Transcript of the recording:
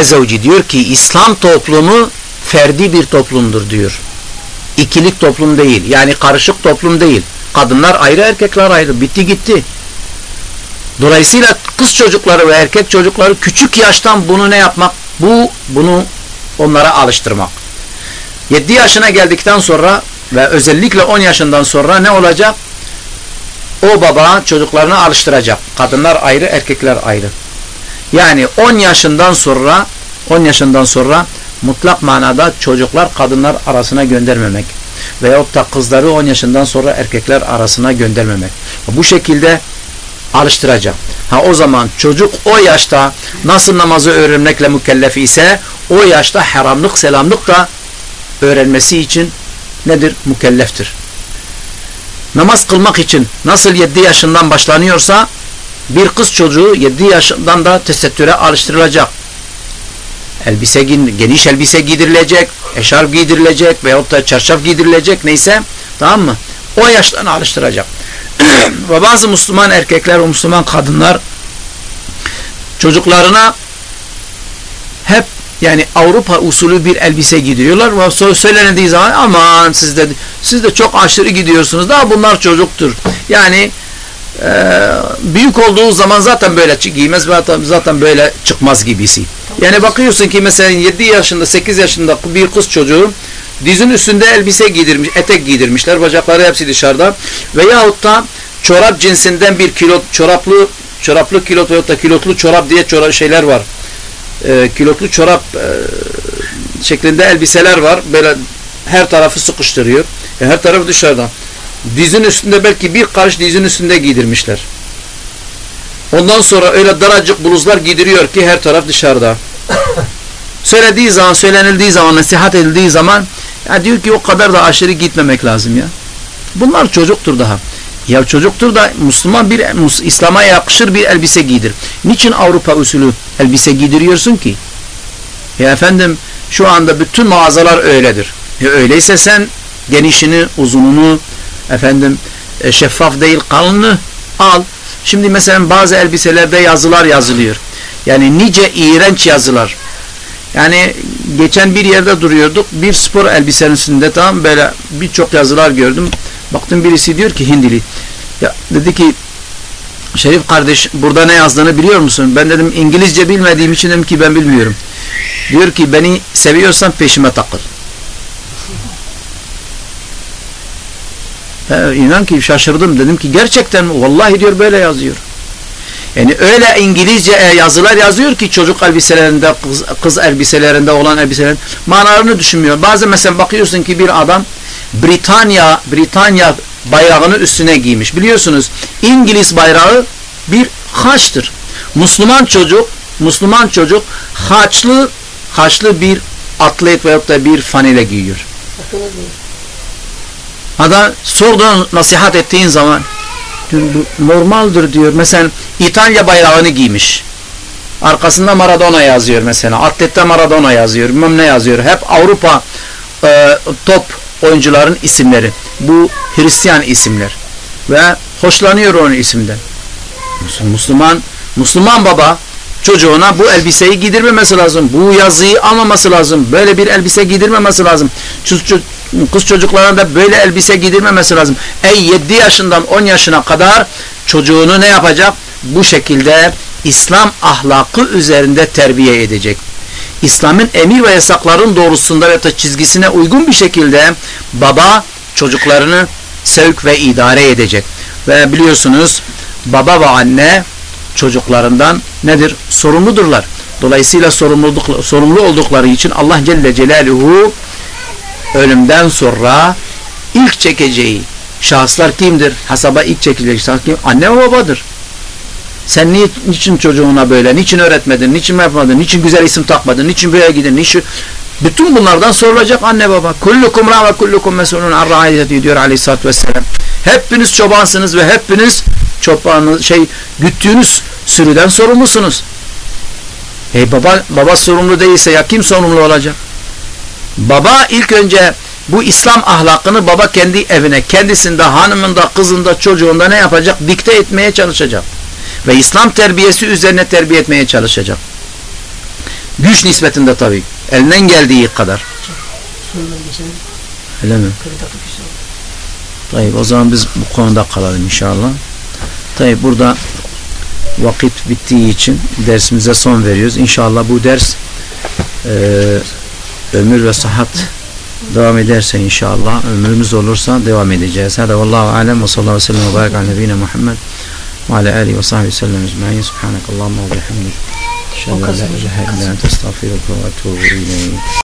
Ezevci diyor ki İslam toplumu ferdi bir toplumdur diyor. İkilik toplum değil. Yani karışık toplum değil. Kadınlar ayrı erkekler ayrı. Bitti gitti. Dolayısıyla kız çocukları ve erkek çocukları küçük yaştan bunu ne yapmak? Bu bunu onlara alıştırmak. 7 yaşına geldikten sonra ve özellikle 10 yaşından sonra ne olacak? O baba çocuklarını alıştıracak. Kadınlar ayrı, erkekler ayrı. Yani 10 yaşından sonra 10 yaşından sonra mutlak manada çocuklar kadınlar arasına göndermemek veyahut da kızları 10 yaşından sonra erkekler arasına göndermemek. Bu şekilde alıştıracak. Ha o zaman çocuk o yaşta nasıl namazı öğrenmekle mükellef ise o yaşta haramlık selamlık da öğrenmesi için nedir? Mükelleftir. Namaz kılmak için nasıl 7 yaşından başlanıyorsa bir kız çocuğu 7 yaşından da tesettüre alıştırılacak. Elbise geniş elbise giydirilecek, eşarp giydirilecek veyahut da çarşaf giydirilecek neyse tamam mı? O yaştan alıştıracak. Ve bazı Müslüman erkekler Müslüman kadınlar çocuklarına hep yani Avrupa usulü bir elbise giydiriyorlar ve söylendiği zaman aman siz de, siz de çok aşırı gidiyorsunuz daha bunlar çocuktur. Yani büyük olduğu zaman zaten böyle giymez ve zaten böyle çıkmaz gibisi. Yani bakıyorsun ki mesela 7 yaşında 8 yaşında bir kız çocuğu dizin üstünde elbise giydirmiş, etek giydirmişler. Bacakları hepsi dışarıda. Veyahut da çorap cinsinden bir kilo çoraplı çoraplı kilot veyahut da kilotlu çorap diye çorap şeyler var. E, kilotlu çorap e, şeklinde elbiseler var. Böyle her tarafı sıkıştırıyor. E, her tarafı dışarıda. Dizin üstünde belki bir karış dizin üstünde giydirmişler. Ondan sonra öyle daracık bluzlar giydiriyor ki her taraf dışarıda. Söylediği zaman, söylenildiği zaman, nasihat edildiği zaman ya diyor ki o kadar da aşırı gitmemek lazım ya. Bunlar çocuktur daha. Ya çocuktur da Müslüman bir İslam'a yakışır bir elbise giydir. Niçin Avrupa usulü elbise giydiriyorsun ki? Ya efendim şu anda bütün mağazalar öyledir. Ya öyleyse sen genişini, uzununu, efendim e, şeffaf değil kalını al. Şimdi mesela bazı elbiselerde yazılar yazılıyor. Yani nice iğrenç yazılar. Yani geçen bir yerde duruyorduk. Bir spor elbisenin üstünde tam böyle birçok yazılar gördüm. Baktım birisi diyor ki Hindili. Ya dedi ki Şerif kardeş burada ne yazdığını biliyor musun? Ben dedim İngilizce bilmediğim için dedim ki ben bilmiyorum. Diyor ki beni seviyorsan peşime takıl. He, inan ki şaşırdım. Dedim ki gerçekten mi? Vallahi diyor böyle yazıyor. Yani öyle İngilizce e, yazılar yazıyor ki çocuk elbiselerinde, kız, kız elbiselerinde olan elbiselerin manalarını düşünmüyor. Bazen mesela bakıyorsun ki bir adam Britanya Britanya bayrağını üstüne giymiş. Biliyorsunuz İngiliz bayrağı bir haçtır. Müslüman çocuk Müslüman çocuk haçlı haçlı bir atlet veyahut da bir fanile giyiyor. Adam sorduğun nasihat ettiğin zaman normaldir diyor. Mesela İtalya bayrağını giymiş. Arkasında Maradona yazıyor mesela. Atlette Maradona yazıyor. Bilmem ne yazıyor. Hep Avrupa e, top oyuncuların isimleri. Bu Hristiyan isimler. Ve hoşlanıyor onun isimden. Müslüman Müslüman baba çocuğuna bu elbiseyi giydirmemesi lazım. Bu yazıyı almaması lazım. Böyle bir elbise giydirmemesi lazım. Kız çocuklarına da böyle elbise giydirmemesi lazım. Ey 7 yaşından 10 yaşına kadar çocuğunu ne yapacak? Bu şekilde İslam ahlakı üzerinde terbiye edecek. İslam'ın emir ve yasakların doğrusunda ve çizgisine uygun bir şekilde baba çocuklarını sevk ve idare edecek. Ve biliyorsunuz baba ve anne çocuklarından nedir? Sorumludurlar. Dolayısıyla sorumluluk, sorumlu oldukları için Allah Celle Celaluhu ölümden sonra ilk çekeceği şahıslar kimdir? Hasaba ilk çekilecek şahıs kim? Anne ve babadır. Sen niçin çocuğuna böyle, niçin öğretmedin, niçin yapmadın, niçin güzel isim takmadın, niçin böyle gidin, niçin... Bütün bunlardan sorulacak anne baba. Kullukum ra ve kullukum mesulun an diyor aleyhissalatü vesselam. Hepiniz çobansınız ve hepiniz çobanı şey güttüğünüz sürüden sorumlusunuz. Hey baba baba sorumlu değilse ya kim sorumlu olacak? Baba ilk önce bu İslam ahlakını baba kendi evine, kendisinde, hanımında, kızında, çocuğunda ne yapacak? Dikte etmeye çalışacak. Ve İslam terbiyesi üzerine terbiye etmeye çalışacak. Güç nispetinde tabii. Elinden geldiği kadar. Öyle mi? 40 dakika inşallah. Tayyip o zaman biz bu konuda kalalım inşallah. Tayyip burada vakit bittiği için dersimize son veriyoruz. İnşallah bu ders e, ömür ve sıhhat devam ederse inşallah ömrümüz olursa devam edeceğiz. Hadi vallahu alem ve sallallahu aleyhi ve sellem ve barik ala nebine Muhammed ve ala alihi ve sahbihi sellem ecma'in. Subhanakallahumma ve bihamdik. La ilahe illa ente estağfiruke ve etûbü ileyk.